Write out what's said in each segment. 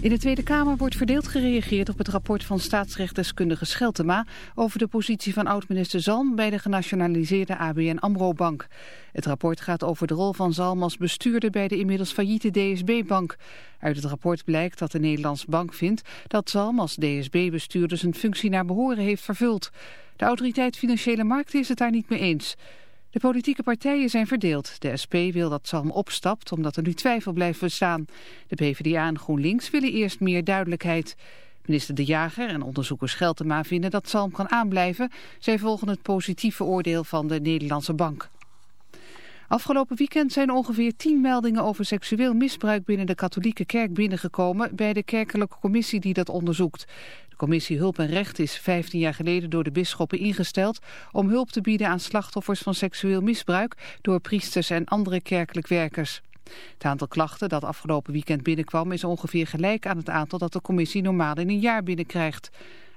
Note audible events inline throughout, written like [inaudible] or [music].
In de Tweede Kamer wordt verdeeld gereageerd op het rapport van staatsrechtdeskundige Scheltema over de positie van oud-minister Zalm bij de genationaliseerde ABN AMRO-bank. Het rapport gaat over de rol van Zalm als bestuurder bij de inmiddels failliete DSB-bank. Uit het rapport blijkt dat de Nederlandse bank vindt dat Zalm als DSB-bestuurder zijn functie naar behoren heeft vervuld. De autoriteit Financiële Markten is het daar niet mee eens. De politieke partijen zijn verdeeld. De SP wil dat Salm opstapt omdat er nu twijfel blijft bestaan. De PvdA en GroenLinks willen eerst meer duidelijkheid. Minister De Jager en onderzoeker Scheltema vinden dat Salm kan aanblijven. Zij volgen het positieve oordeel van de Nederlandse Bank. Afgelopen weekend zijn ongeveer tien meldingen over seksueel misbruik binnen de katholieke kerk binnengekomen bij de kerkelijke commissie die dat onderzoekt. De commissie Hulp en Recht is 15 jaar geleden door de bisschoppen ingesteld om hulp te bieden aan slachtoffers van seksueel misbruik door priesters en andere kerkelijk werkers. Het aantal klachten dat afgelopen weekend binnenkwam is ongeveer gelijk aan het aantal dat de commissie normaal in een jaar binnenkrijgt.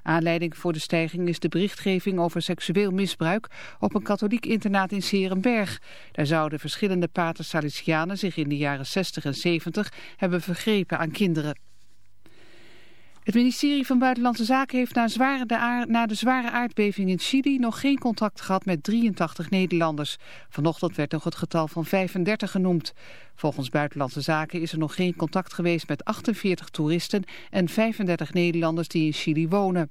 Aanleiding voor de stijging is de berichtgeving over seksueel misbruik op een katholiek internaat in Serenberg. Daar zouden verschillende paters Salesianen zich in de jaren 60 en 70 hebben vergrepen aan kinderen. Het ministerie van Buitenlandse Zaken heeft na, zware de, na de zware aardbeving in Chili nog geen contact gehad met 83 Nederlanders. Vanochtend werd nog het getal van 35 genoemd. Volgens Buitenlandse Zaken is er nog geen contact geweest met 48 toeristen en 35 Nederlanders die in Chili wonen.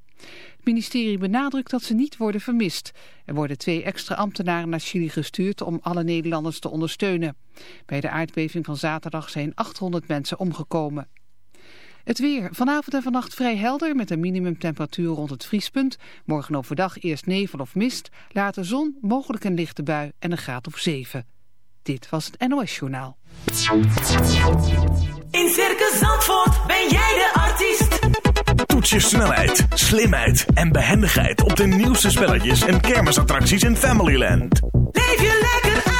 Het ministerie benadrukt dat ze niet worden vermist. Er worden twee extra ambtenaren naar Chili gestuurd om alle Nederlanders te ondersteunen. Bij de aardbeving van zaterdag zijn 800 mensen omgekomen. Het weer. Vanavond en vannacht vrij helder met een minimumtemperatuur rond het vriespunt. Morgen overdag eerst nevel of mist, later zon, mogelijk een lichte bui en een graad of 7. Dit was het NOS Journaal. In Circus Zandvoort ben jij de artiest. Toets je snelheid, slimheid en behendigheid op de nieuwste spelletjes en kermisattracties in Familyland. Leef je lekker uit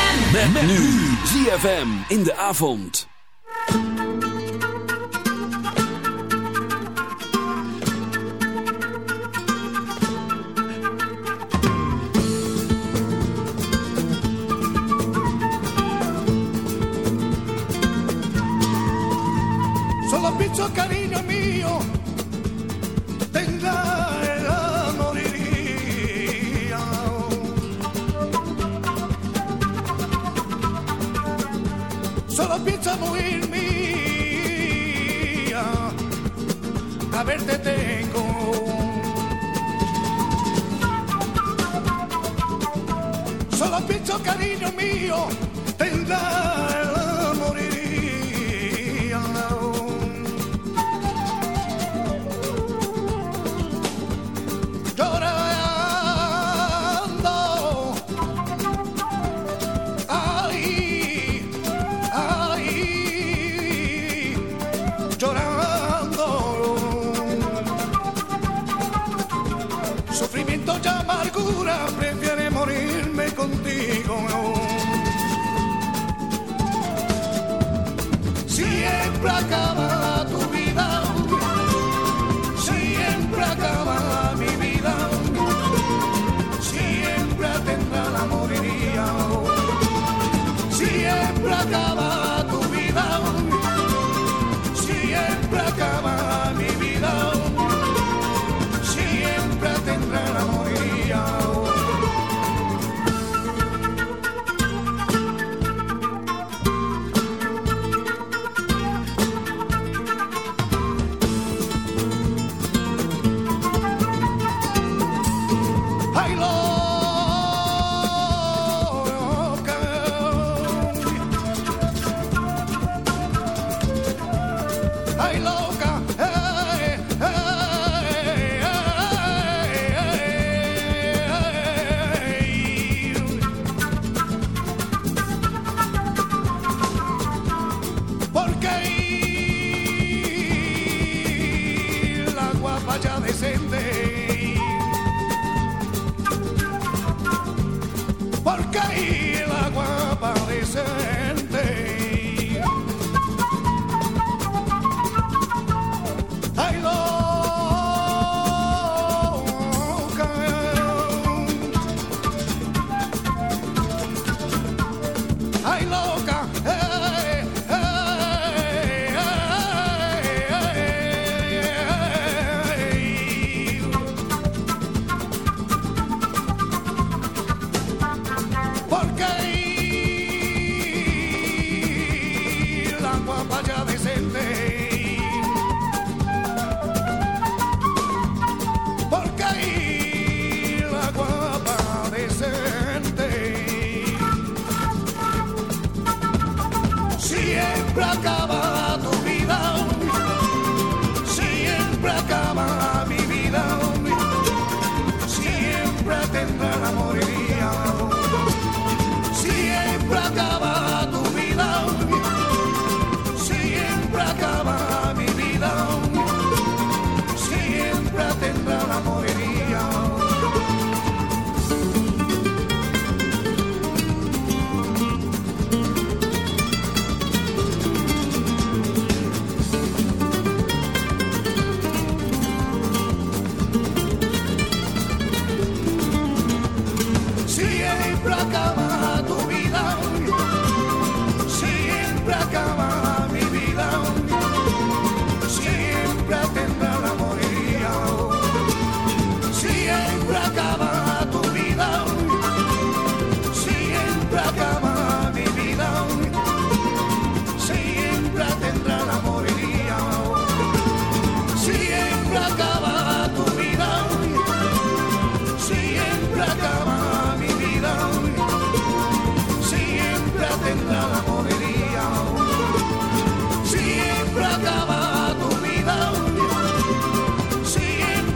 Met, nu ZFM in de avond. Solo picho cariño mío, piensa morir mía, a verte tengo. Solo pienso cariño mío, tendrá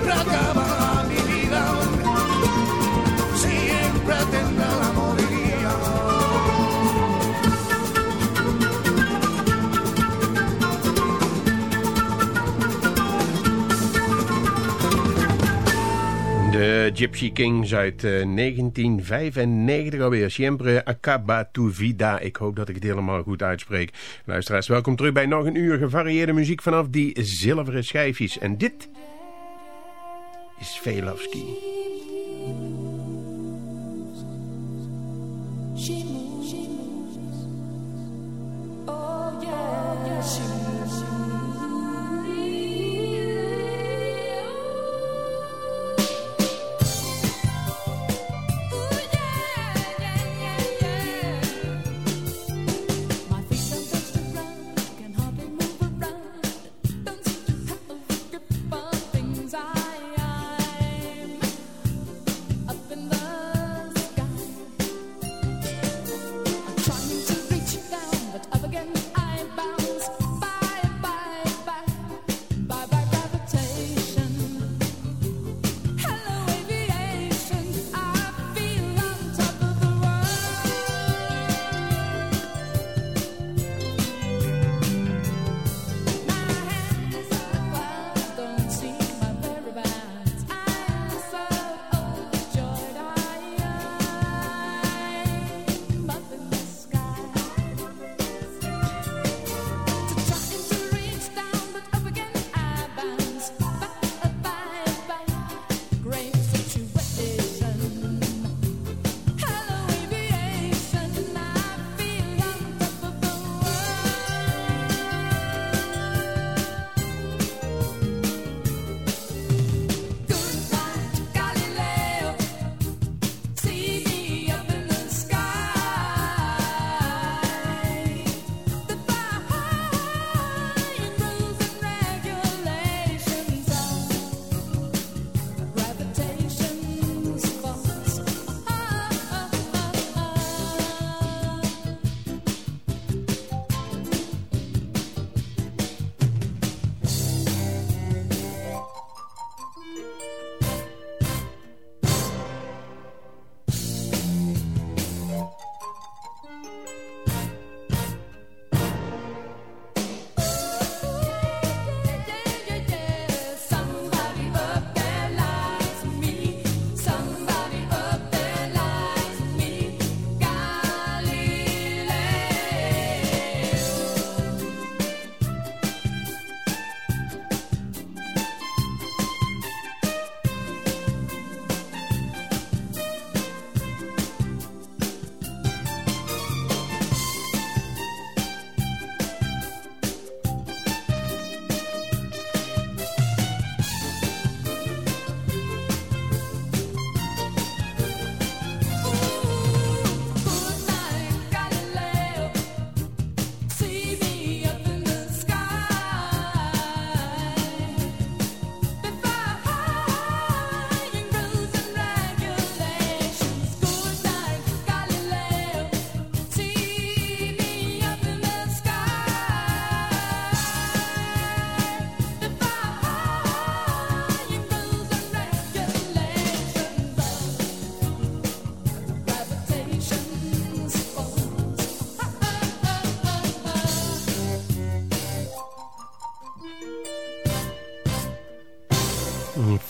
mi vida, siempre. De Gypsy Kings uit eh, 1995 alweer. Siempre acaba tu vida. Ik hoop dat ik het helemaal goed uitspreek. Luisteraars, welkom terug bij nog een uur gevarieerde muziek vanaf die zilveren schijfjes. En dit is Velofsky.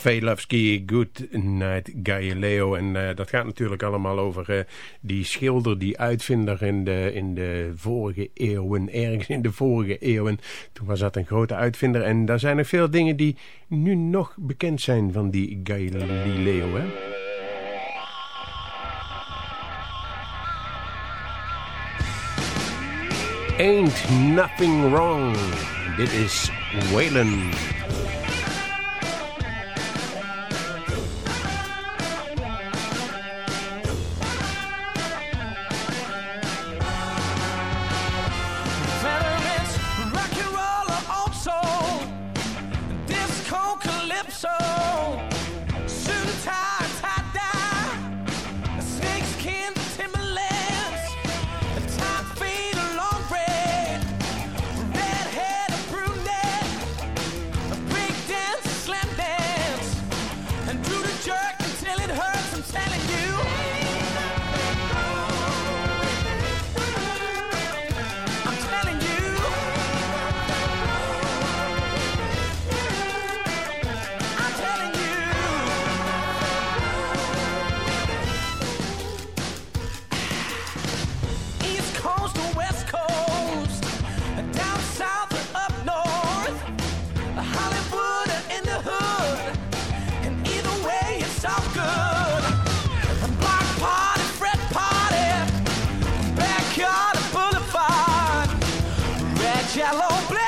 Velafsky, Good Night Galileo. En eh, dat gaat natuurlijk allemaal over eh, die schilder, die uitvinder in de, in de vorige eeuwen. Ergens in de vorige eeuwen. Toen was dat een grote uitvinder. En daar zijn er veel dingen die nu nog bekend zijn van die Galileo. Hè? Ain't Nothing Wrong. Dit is Waylon. shallow place.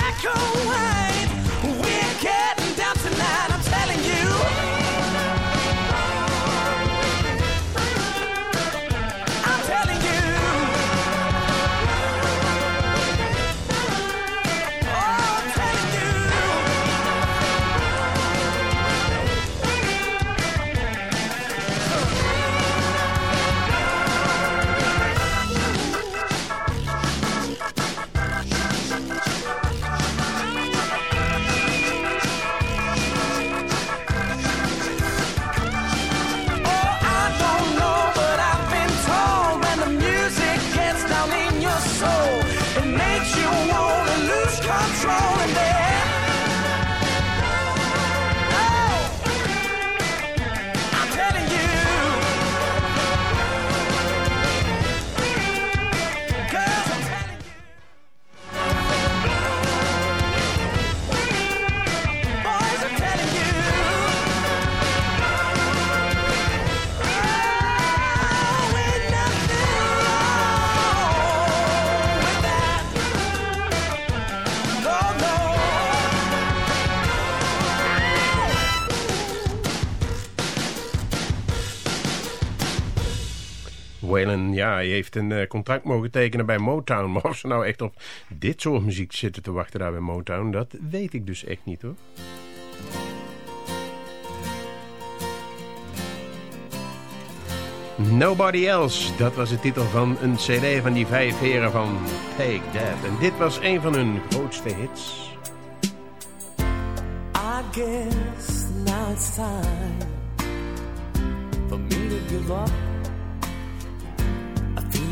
Ja, hij heeft een eh, contract mogen tekenen bij Motown. [laughs] Maar of ze nou echt op dit soort muziek zitten te wachten daar bij Motown, dat weet ik dus echt niet hoor. Nobody Else, dat was de titel van een cd van die vijf heren van Take That. En dit was een van hun grootste hits. I guess now it's time for me to give up.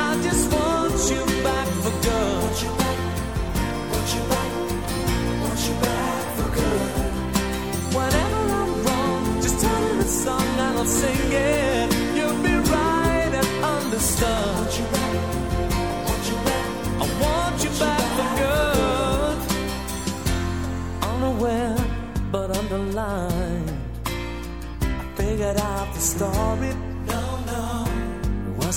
I just want you back for good. Whenever I'm wrong, just tell me the song and I'll sing it. You'll be right and understood. I want you back for good. Unaware but underlined. I figured out the story.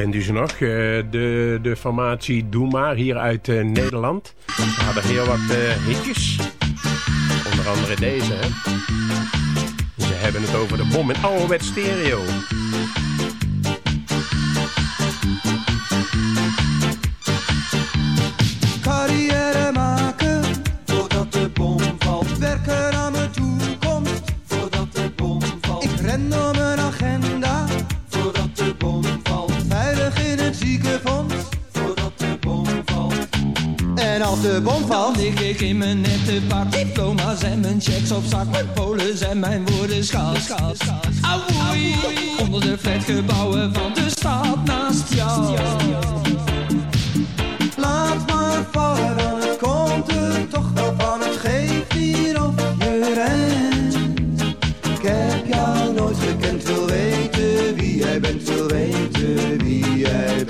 kent u ze nog, eh, de, de formatie Doe Maar hier uit eh, Nederland. Ze hadden heel wat eh, hitjes. Onder andere deze, hè. Ze hebben het over de bom in ouderwet stereo. De bom valt, lig ik in mijn nette pak. Diploma's en mijn checks op zak. Mijn polen en mijn woorden schaals Auwoei, onder de flatgebouwen van de stad naast jou. Laat maar vallen, dan het komt er toch wel van. Het geeft hier of je rent. Ik heb jou nooit gekend, wil weten wie jij bent, wil weten wie jij bent.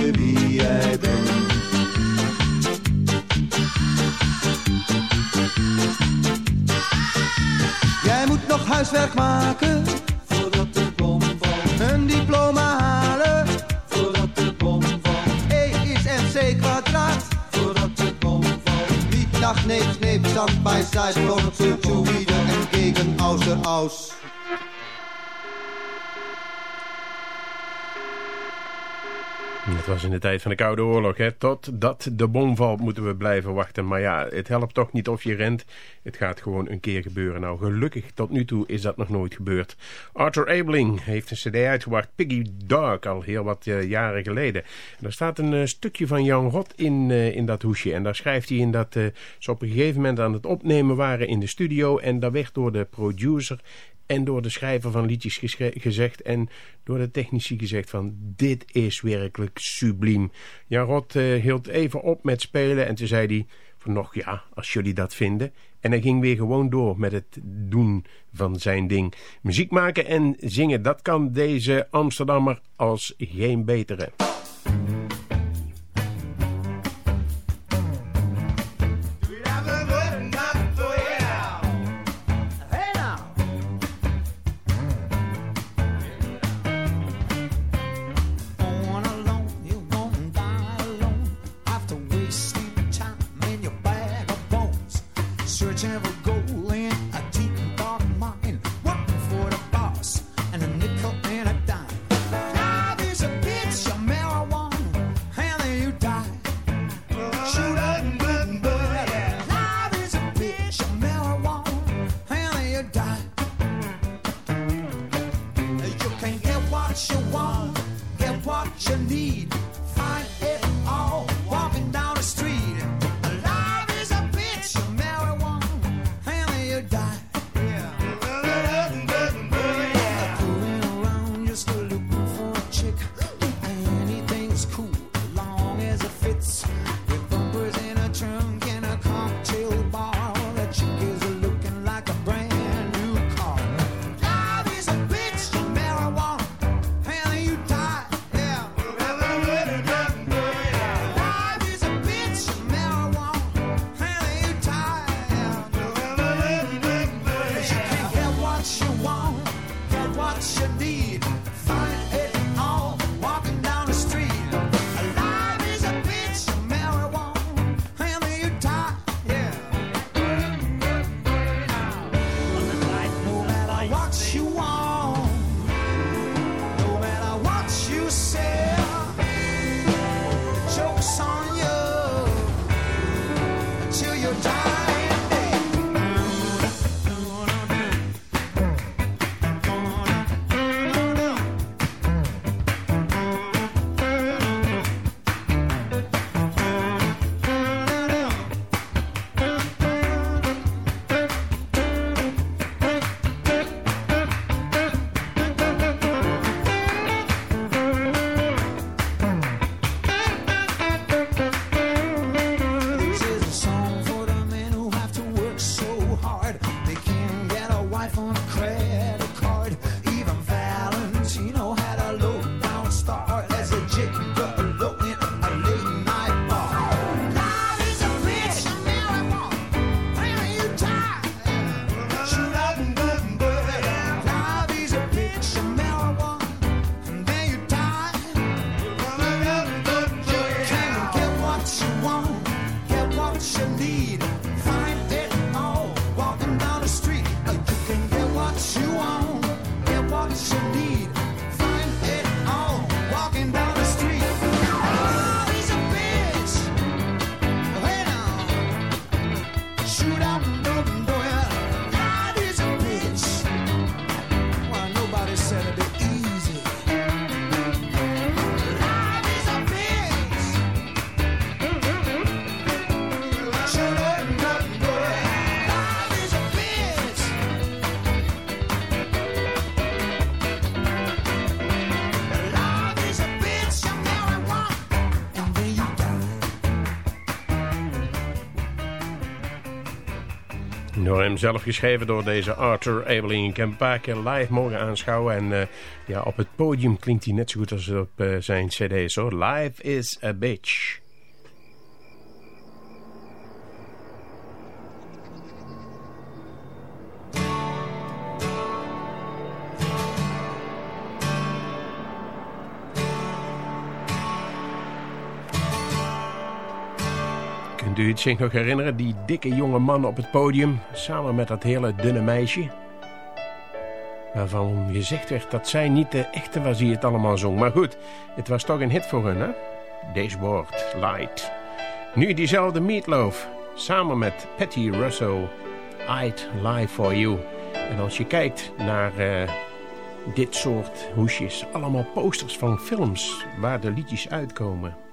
wie jij bent. Jij moet nog huiswerk maken voordat de bom valt. Een diploma halen voordat de bom valt. E is MC kwadraat voordat de bom valt. Niet nach neep, neep, stand by side, blond, zu, zu, en gegen, außer, aus. Het was in de tijd van de Koude Oorlog. Hè? Totdat de bom valt moeten we blijven wachten. Maar ja, het helpt toch niet of je rent. Het gaat gewoon een keer gebeuren. Nou, gelukkig tot nu toe is dat nog nooit gebeurd. Arthur Abeling heeft een cd uitgebracht. Piggy Dark, al heel wat eh, jaren geleden. En daar staat een eh, stukje van Jan Rot in, eh, in dat hoesje. En daar schrijft hij in dat ze op een gegeven moment aan het opnemen waren in de studio. En daar werd door de producer en door de schrijver van liedjes gezegd en door de technici gezegd van dit is werkelijk subliem. Jan Rot eh, hield even op met spelen en toen zei hij van nog ja, als jullie dat vinden. En hij ging weer gewoon door met het doen van zijn ding. Muziek maken en zingen, dat kan deze Amsterdammer als geen betere. Hem Zelf geschreven door deze Arthur Ebeling. Je kan een paar keer live mogen aanschouwen. En eh, ja, op het podium klinkt hij net zo goed als op eh, zijn cd's. Hoor. Life is a bitch. zich nog herinneren. Die dikke jonge man op het podium. Samen met dat hele dunne meisje. Waarvan gezegd werd dat zij niet de echte was die het allemaal zong. Maar goed, het was toch een hit voor hun, hè? Deze light. Nu diezelfde Meatloaf. Samen met Patty Russell. I'd lie for you. En als je kijkt naar... Eh, dit soort hoesjes. Allemaal posters van films waar de liedjes uitkomen.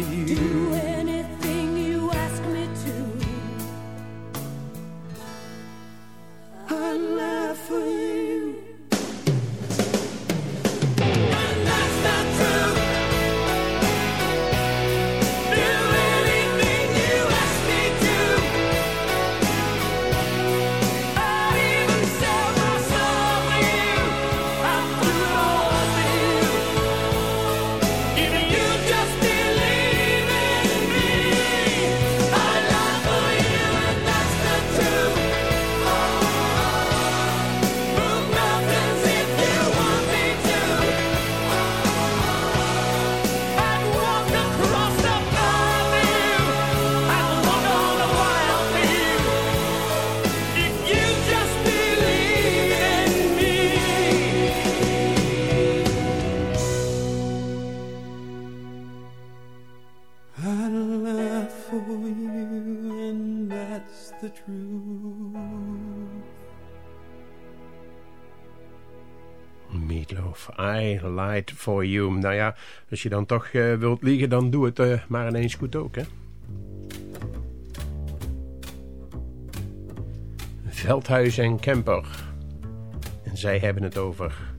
You. I lied for you. Nou ja, als je dan toch eh, wilt liegen, dan doe het eh, maar ineens goed ook, hè. Veldhuis en Kemper. En zij hebben het over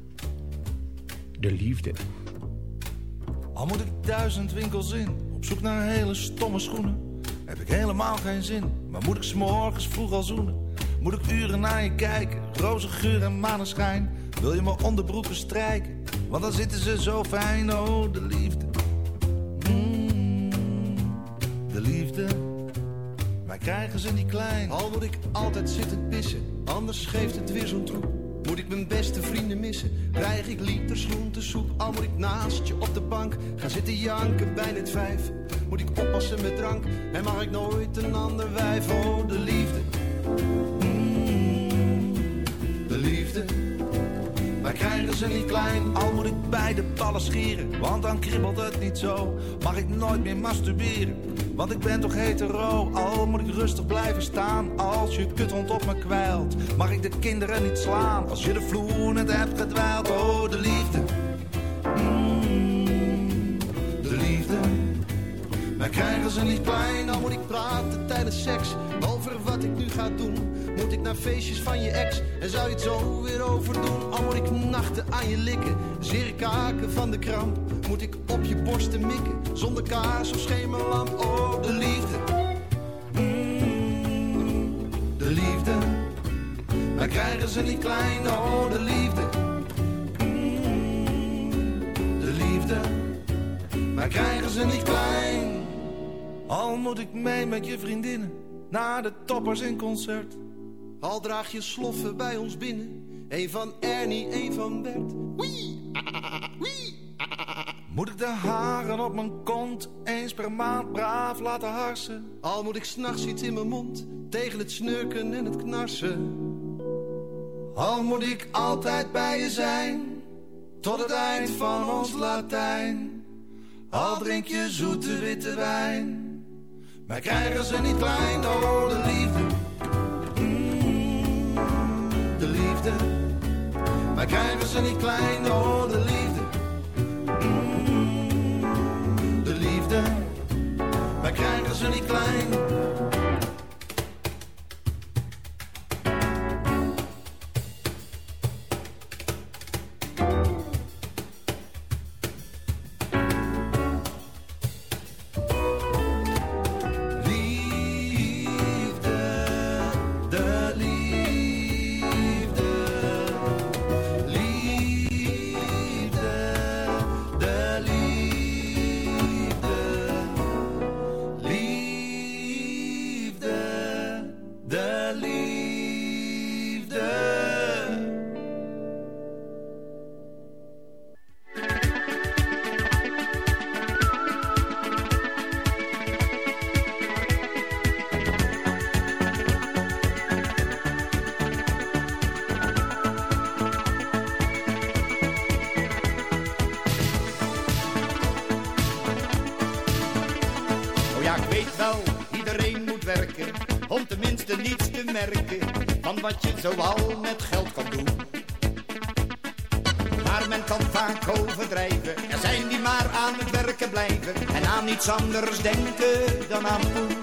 de liefde. Al moet ik duizend winkels in, op zoek naar hele stomme schoenen. Heb ik helemaal geen zin, maar moet ik s'morgens vroeg al zoenen. Moet ik uren naar je kijken, roze geur en maneschijn. Wil je mijn onderbroeken strijken, want dan zitten ze zo fijn. Oh, de liefde. Mm, de liefde. Wij krijgen ze niet klein. Al moet ik altijd zitten pissen, anders geeft het weer zo'n troep. Moet ik mijn beste vrienden missen, krijg ik liters soep. Al moet ik naast je op de bank gaan zitten janken bij net vijf. Moet ik oppassen met drank en mag ik nooit een ander wijf. Oh, de liefde. Mm, de liefde. Wij krijgen ze niet klein, al moet ik beide ballen scheren. Want dan kribbelt het niet zo. Mag ik nooit meer masturberen. Want ik ben toch hetero, al moet ik rustig blijven staan. Als je kuthond op me kwijlt, mag ik de kinderen niet slaan. Als je de vloer net hebt gedwijld, oh de liefde. Mm, de liefde. Wij krijgen ze niet klein, al moet ik praten tijdens seks over wat ik nu ga doen. Moet ik naar feestjes van je ex en zou je het zo weer overdoen? Al moet ik nachten aan je likken, zeer kaken van de kramp. Moet ik op je borsten mikken, zonder kaas of schemerlamp? Oh, de liefde. Mm, de liefde. Wij krijgen ze niet klein, oh de liefde. Mm, de liefde. Wij krijgen ze niet klein. Al moet ik mee met je vriendinnen naar de toppers in concert. Al draag je sloffen bij ons binnen, een van Ernie, een van Bert. Wee, [laughs] wee. Moet ik de haren op mijn kont eens per maand braaf laten harsen? Al moet ik s'nachts iets in mijn mond, tegen het snurken en het knarsen. Al moet ik altijd bij je zijn, tot het eind van ons Latijn. Al drink je zoete witte wijn, mij krijgen ze niet klein, oh de liefde. Liefde, mij krijgen ze niet klein, oh de liefde. Mm, de liefde, wij krijgen ze niet klein. Van wat je zoal met geld kan doen. Maar men kan vaak overdrijven. Er zijn die maar aan het werken blijven en aan niets anders denken dan aan poen.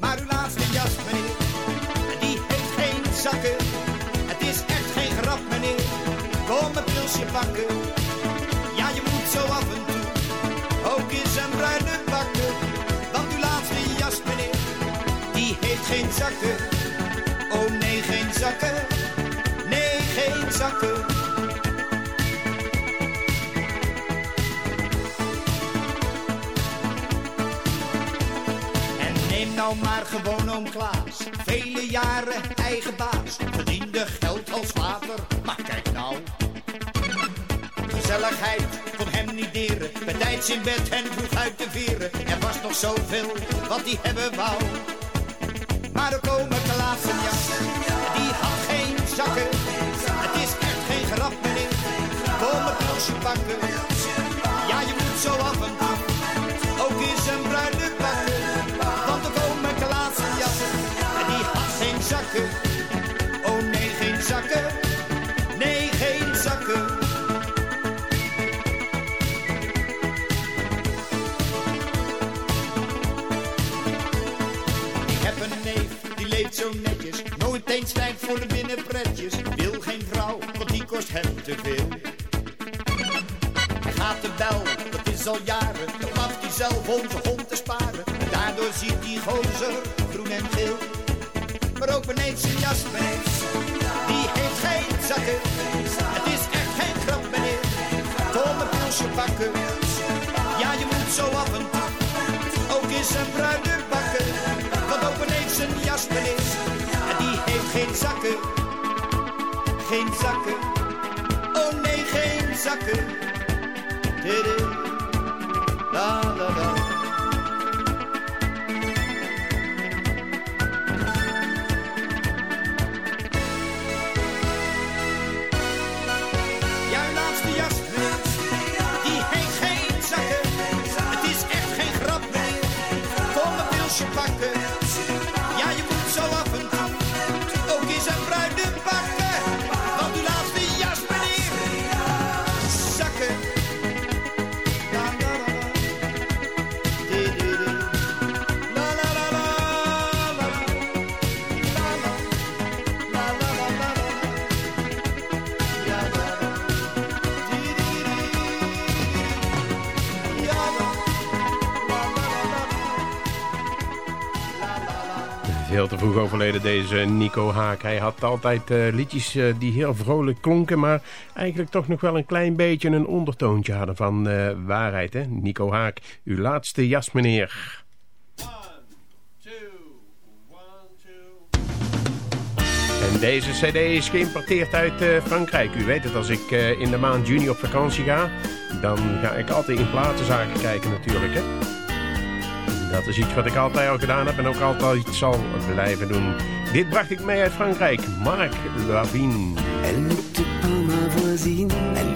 Maar uw laatste jas, meneer, die heeft geen zakken. Het is echt geen grap, meneer. Kom een pilsje pakken. Ja, je moet zo af en toe ook eens een bruine bakken. Want uw laatste jas, meneer, die heeft geen zakken. Nee, geen zakken. En neem nou maar gewoon oom Klaas. Vele jaren eigen baas. Verdiende geld als water. Maar kijk nou. Gezelligheid kon hem niet deren. Tijds in bed en vroeg uit de veren. Er was nog zoveel wat hij hebben wou. Maar er komen Klaas en jas. Had geen zakken. Het is echt geen grap meneer. Kom een pilsje pakken. Ja, je moet zo af en toe. Ook eens een bruine bakken. Want er komen Klaas en jassen. En die had geen zakken. Eens tijd voor de binnenpretjes. Wil geen vrouw, want die kost hem te veel. Hij gaat de bel, dat is al jaren. Dan mag hij zelf onze hond te sparen. En daardoor ziet die gozer groen en geel. Maar ook beneden zijn jas. Die heeft geen zakken. Het is echt geen grap, meneer. Kom een pilsje pakken. Ja, je moet zo af en toe. Ook is een bruine bakken. Want ook beneden zijn jas, meneer. Geen zakken. Geen zakken. Oh nee, geen zakken. Didi. La la la. Overleden deze Nico Haak. Hij had altijd eh, liedjes eh, die heel vrolijk klonken... maar eigenlijk toch nog wel een klein beetje een ondertoontje hadden van eh, waarheid. Hè? Nico Haak, uw laatste jas meneer. En deze cd is geïmporteerd uit Frankrijk. U weet het, als ik in de maand juni op vakantie ga... dan ga ik altijd in platenzaken kijken natuurlijk. Hè? Dat is iets wat ik altijd al gedaan heb en ook altijd zal blijven doen. Dit bracht ik mee uit Frankrijk. Marc Lavine. Elle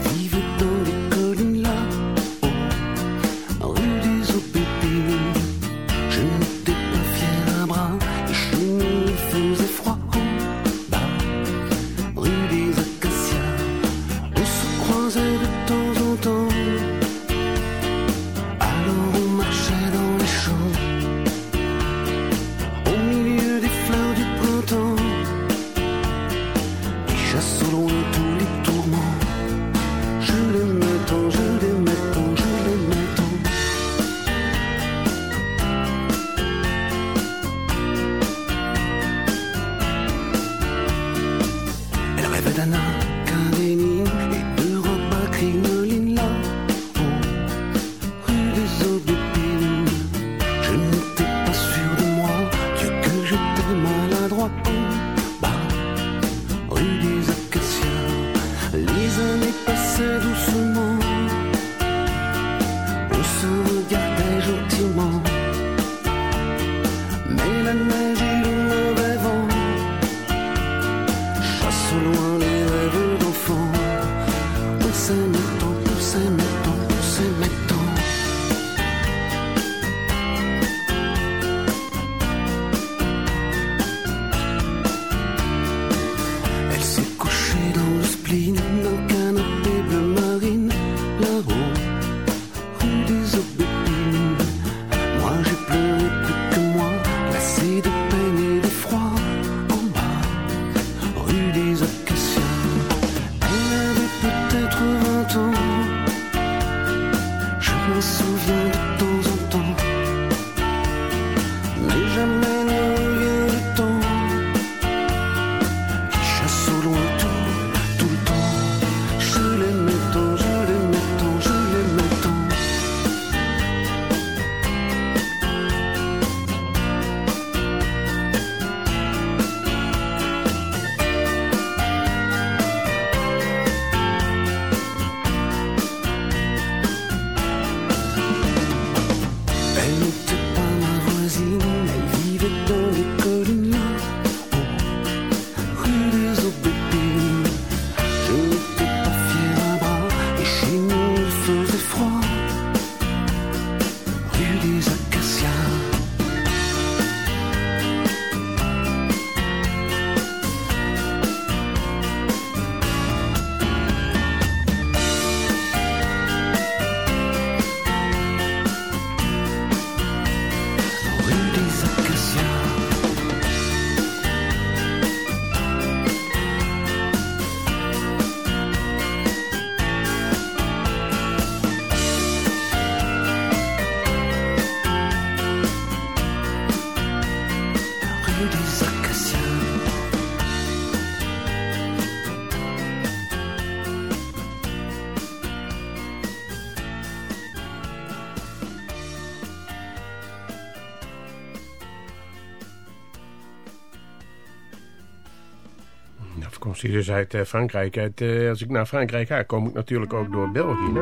Afkomstig dus uit eh, Frankrijk. Eh, als ik naar Frankrijk ga, kom ik natuurlijk ook door België. Hè?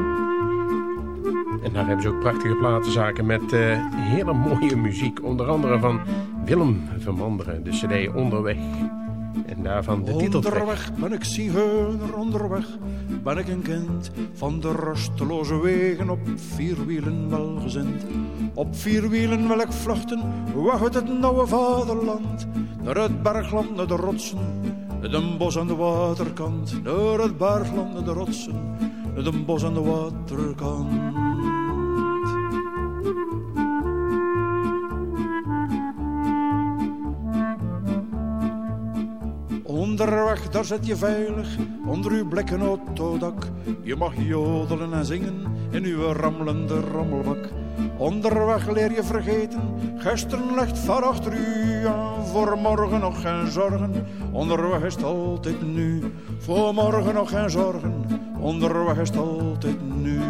En daar hebben ze ook prachtige platenzaken met eh, hele mooie muziek. Onder andere van Willem Vermanderen, de cd Onderweg. En daarvan de titeltrack. Onderweg ben ik zigeuner, onderweg ben ik een kind van de rusteloze wegen op vier wielen welgezind. Op vier wielen wil ik vluchten, weg het nauwe vaderland. Naar het bergland, naar de rotsen, naar de bos aan de waterkant. Naar het bergland, naar de rotsen, naar de bos aan de waterkant. Onderweg, daar zit je veilig, onder uw blikken autodak. Je mag jodelen en zingen in uw rammelende rammelbak. Onderweg leer je vergeten, gisteren ligt van achter u. En voor morgen nog geen zorgen, onderweg is altijd nu. Voor morgen nog geen zorgen, onderweg is altijd nu.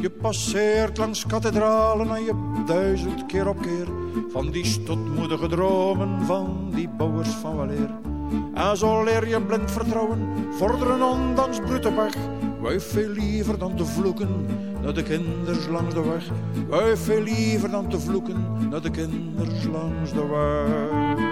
Je passeert langs kathedralen en je duizelt keer op keer van die stotmoedige dromen van die bouwers van weleer. En zo leer je blind vertrouwen, vorderen ondanks brute weg. Wij veel liever dan te vloeken naar de kinders langs de weg. Wij veel liever dan te vloeken naar de kinders langs de weg.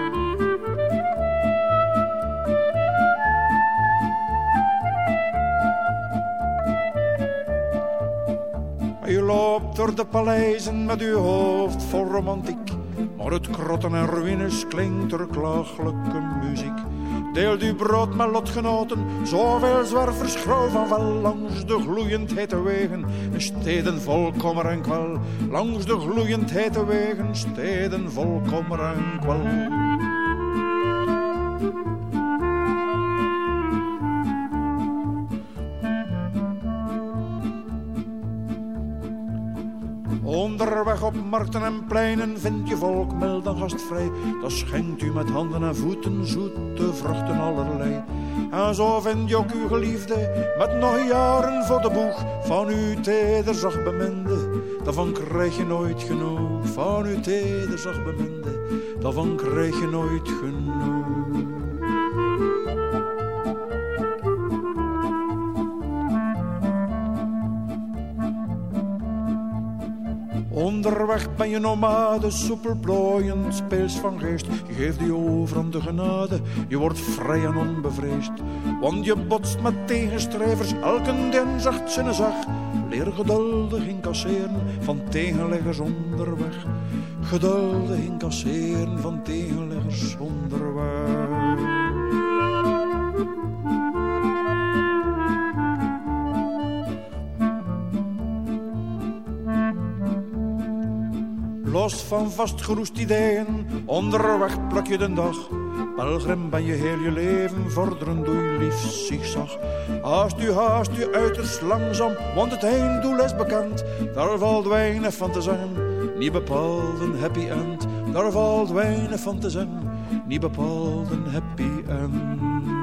Je loopt door de paleizen met uw hoofd vol romantiek. Maar het krotten en ruïnes klinkt er klagelijke muziek. Deelt uw brood met lotgenoten, zoveel zwervers van wel. Langs de gloeiend hete wegen, steden vol kommer en. Langs de gloeiend hete wegen, steden vol kommer en. Op markten en pleinen vindt je volk mild en gastvrij. Dat schenkt u met handen en voeten zoete vruchten allerlei. En zo vind je ook uw geliefde met nog jaren voor de boeg. Van uw teder zacht beminde, daarvan krijg je nooit genoeg. Van uw teder zacht beminde, daarvan krijg je nooit genoeg. Onderweg ben je nomade, soepel plooiend, speels van geest. Je geeft je over aan de genade, je wordt vrij en onbevreesd. Want je botst met tegenstrevers, elke zacht zinnenzag. Leer geduldig incasseren van tegenleggers onderweg. Geduldig incasseren van tegenleggers onderweg. Los van vastgeroest ideeën, onderweg pluk je de dag. Pelgrim ben je heel je leven vorderen, doe je lief zigzag. Haast u, haast u uiterst langzaam, want het einddoel is bekend. Daar valt weinig van te zeggen, niet bepaald een happy end. Daar valt weinig van te zeggen, niet bepaald een happy end.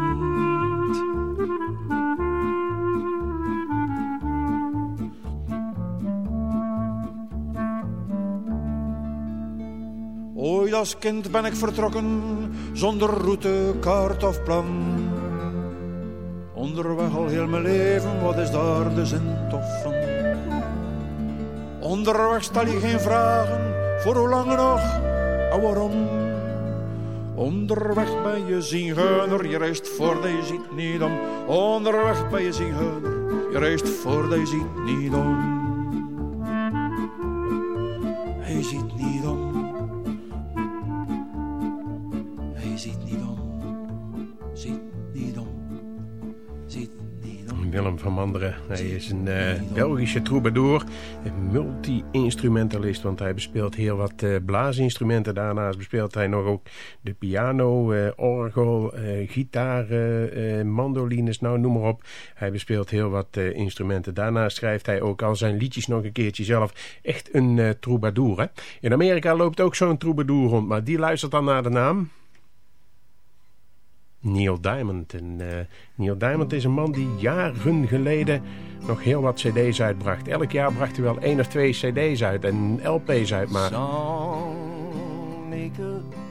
Als kind ben ik vertrokken, zonder route, kaart of plan. Onderweg al heel mijn leven, wat is daar de zin toch van? Onderweg stel je geen vragen, voor hoe lang nog en waarom? Onderweg ben je zigeuner, je reist voordat je ziet niet om. Onderweg ben je zigeuner, je reist voordat je ziet niet om. Hij is een eh, Belgische troubadour, een multi-instrumentalist, want hij bespeelt heel wat eh, blaasinstrumenten. Daarnaast bespeelt hij nog ook de piano, eh, orgel, gitaar, mandolines, nou noem maar op. Hij bespeelt heel wat instrumenten. Daarnaast schrijft hij ook al zijn liedjes nog een keertje zelf. Echt een troubadour. Hè? In Amerika loopt ook zo'n troubadour rond, maar die luistert dan naar de naam... Neil Diamond. En eh, Neil Diamond is een man die jaren geleden nog heel wat cd's uitbracht. Elk jaar bracht hij wel één of twee cd's uit en LP's uit, maar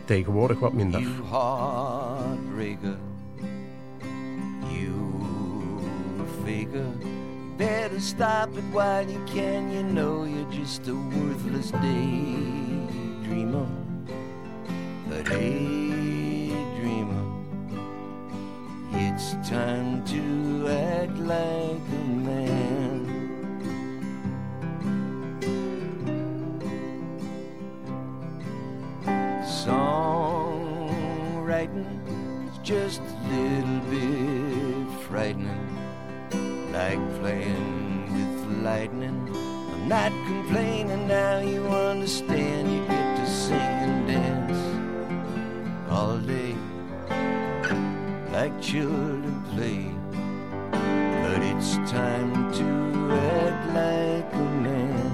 tegenwoordig wat minder. you. Better stop it while you can. You know you're just a worthless daydreamer. A daydreamer. It's time to act like a man. Songwriting is just a little bit frightening, like playing with lightning. I'm not complaining now, you understand. You get to sing and dance all day like children play. But it's time to act like a man.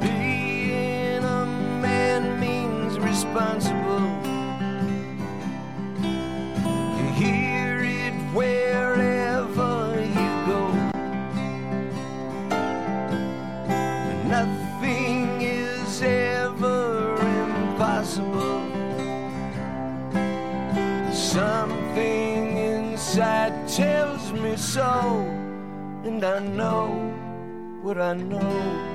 Being a man means responsible. So, and I know what I know.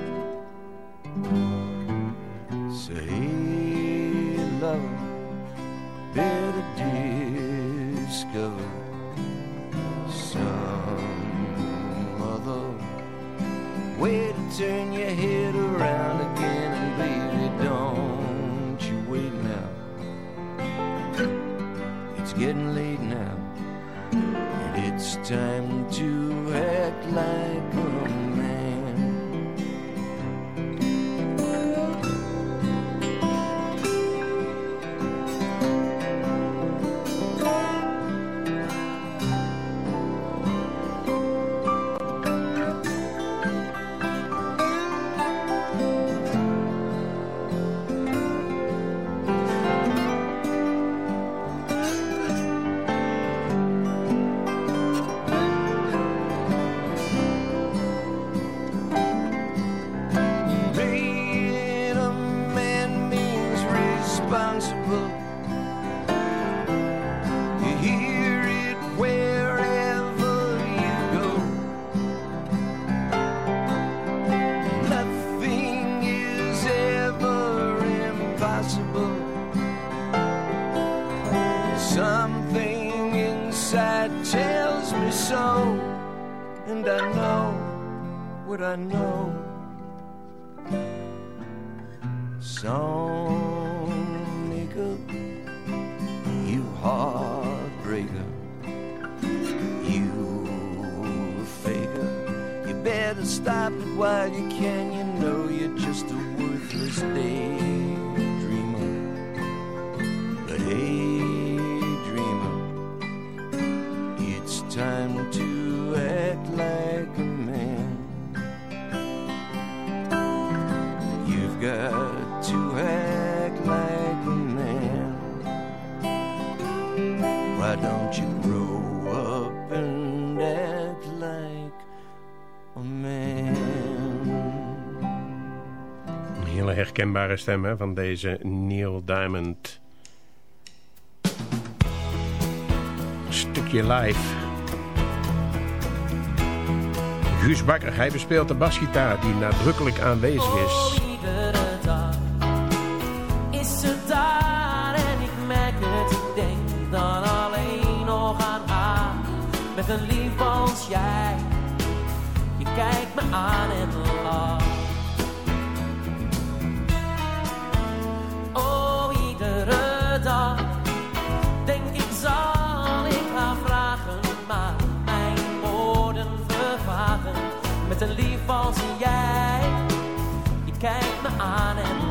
Stem hè, van deze Neil Diamond. Stukje live. Guus Bakker, hij bespeelt de basgitaar die nadrukkelijk aanwezig is. Is ze daar en ik merk het. Ik denk dan alleen nog aan haar. Met een lief als jij. Je kijkt me aan en Met een lief als jij. Je kijkt me aan en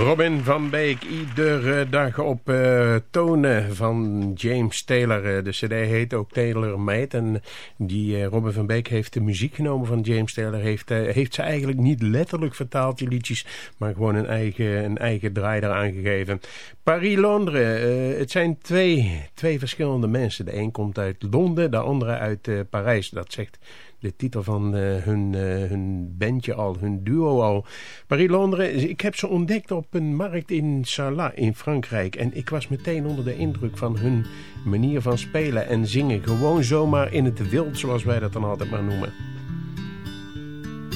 Robin van Beek, iedere dag op eh, tonen van James Taylor. Eh, de cd heet ook Taylor Made. En die eh, Robin van Beek heeft de muziek genomen van James Taylor. Heeft, heeft ze eigenlijk niet letterlijk vertaald, die liedjes. Maar gewoon een eigen, een eigen draai eraan gegeven. Paris-Londres. het zijn twee, twee verschillende mensen. De een komt uit Londen, de andere uit Parijs. Dat zegt de titel van eh, hun, eh, hun bandje al, hun duo al. Paris-Londres, ik heb ze ontdekt op een markt in Sarlat in Frankrijk. En ik was meteen onder de indruk van hun manier van spelen en zingen. Gewoon zomaar in het wild, zoals wij dat dan altijd maar noemen.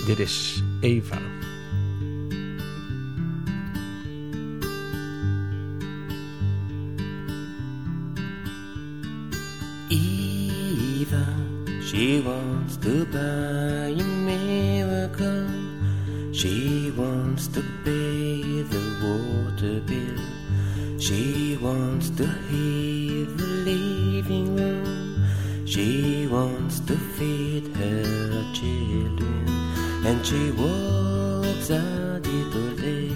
Dit is. Eva, she wants to buy a miracle. She wants to pay the water bill. She wants to heat the living room. She wants to feed her children. And she walks out it all day.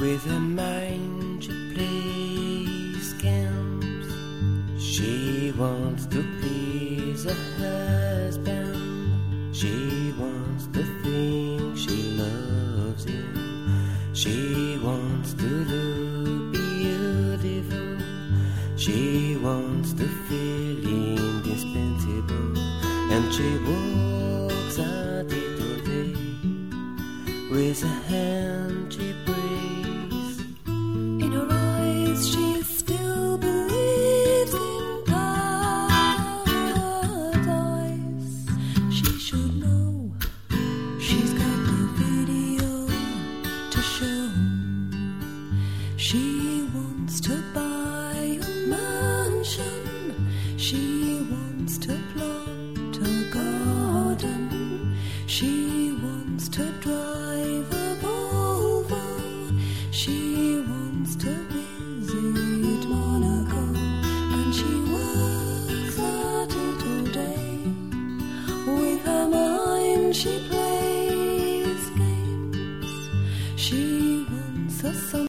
With her mind her husband. She wants to think she loves him. She wants to look beautiful. She wants to feel indispensable. And she walks